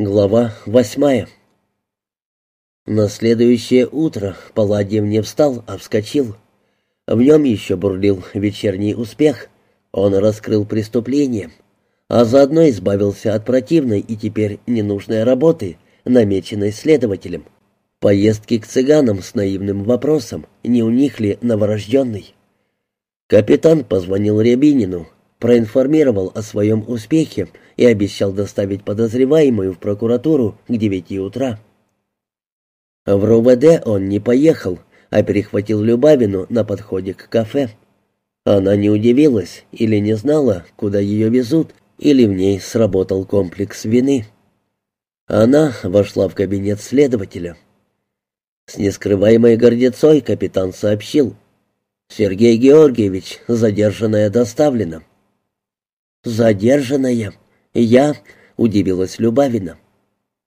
Глава восьмая На следующее утро Палладьев не встал, а вскочил. В нем еще бурлил вечерний успех. Он раскрыл преступление, а заодно избавился от противной и теперь ненужной работы, намеченной следователем. Поездки к цыганам с наивным вопросом, не у них ли новорожденный. Капитан позвонил Рябинину, проинформировал о своем успехе и обещал доставить подозреваемую в прокуратуру к девяти утра. В РУВД он не поехал, а перехватил Любавину на подходе к кафе. Она не удивилась или не знала, куда ее везут, или в ней сработал комплекс вины. Она вошла в кабинет следователя. С нескрываемой гордецой капитан сообщил. «Сергей Георгиевич, задержанная доставлена». «Задержанная? Я?» — удивилась Любавина.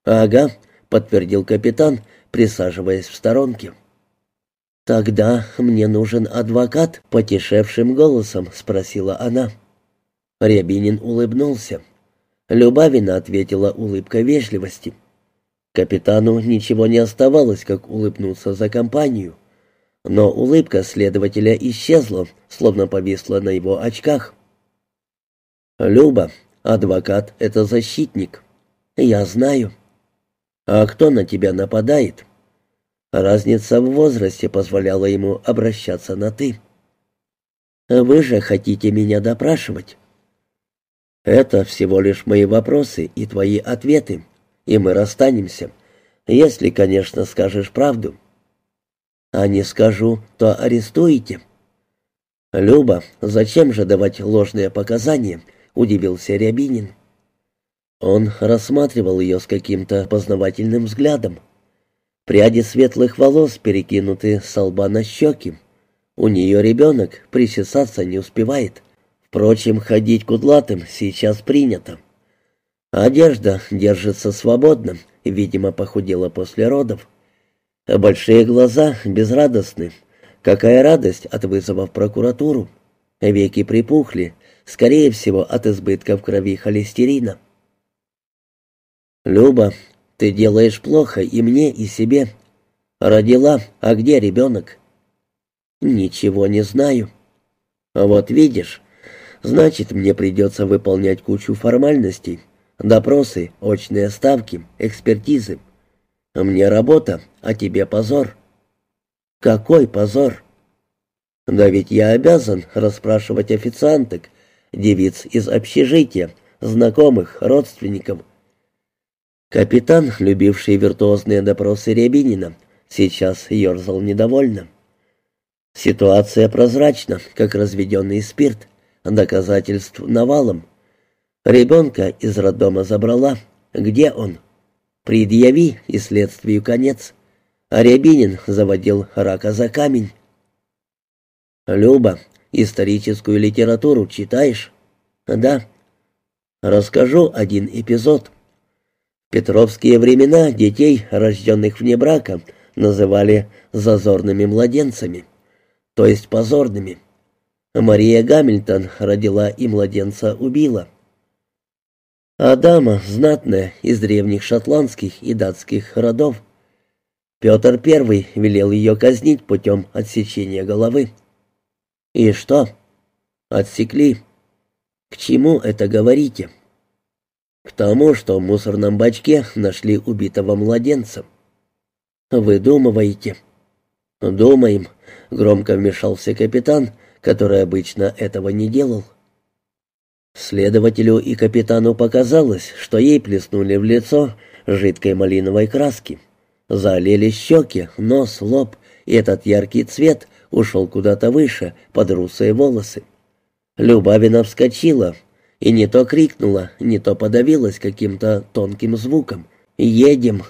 «Ага», — подтвердил капитан, присаживаясь в сторонке. «Тогда мне нужен адвокат», — потешевшим голосом спросила она. Рябинин улыбнулся. Любавина ответила улыбкой вежливости. Капитану ничего не оставалось, как улыбнуться за компанию. Но улыбка следователя исчезла, словно повисла на его очках. «Люба, адвокат — это защитник». «Я знаю». «А кто на тебя нападает?» Разница в возрасте позволяла ему обращаться на «ты». «Вы же хотите меня допрашивать?» «Это всего лишь мои вопросы и твои ответы, и мы расстанемся, если, конечно, скажешь правду». «А не скажу, то арестуете». «Люба, зачем же давать ложные показания?» — удивился Рябинин. Он рассматривал ее с каким-то познавательным взглядом. Пряди светлых волос перекинуты с лба на щеки. У нее ребенок, причесаться не успевает. Впрочем, ходить кудлатым сейчас принято. Одежда держится свободно, видимо, похудела после родов. Большие глаза безрадостны. Какая радость от вызова в прокуратуру. Веки припухли, скорее всего, от избытка в крови холестерина. «Люба, ты делаешь плохо и мне, и себе. Родила, а где ребенок?» «Ничего не знаю». «А вот видишь, значит, мне придется выполнять кучу формальностей, допросы, очные ставки, экспертизы. Мне работа, а тебе позор». «Какой позор?» «Да ведь я обязан расспрашивать официанток, девиц из общежития, знакомых, родственников. Капитан, любивший виртуозные допросы Рябинина, сейчас ерзал недовольно. Ситуация прозрачна, как разведенный спирт, доказательств навалом. Ребенка из роддома забрала. Где он? Предъяви, и следствию конец. А Рябинин заводил рака за камень. «Люба, Историческую литературу читаешь? Да. Расскажу один эпизод. В петровские времена детей, рожденных вне брака, называли зазорными младенцами, то есть позорными. Мария Гамильтон родила и младенца убила. Адама знатная из древних шотландских и датских родов. Петр I велел ее казнить путем отсечения головы. «И что?» «Отсекли». «К чему это говорите?» «К тому, что в мусорном бачке нашли убитого младенца». «Вы думаете?» «Думаем», — громко вмешался капитан, который обычно этого не делал. Следователю и капитану показалось, что ей плеснули в лицо жидкой малиновой краски. Залили щеки, нос, лоб, и этот яркий цвет ушел куда-то выше, под русые волосы. Любавина вскочила и не то крикнула, не то подавилась каким-то тонким звуком. «Едем!»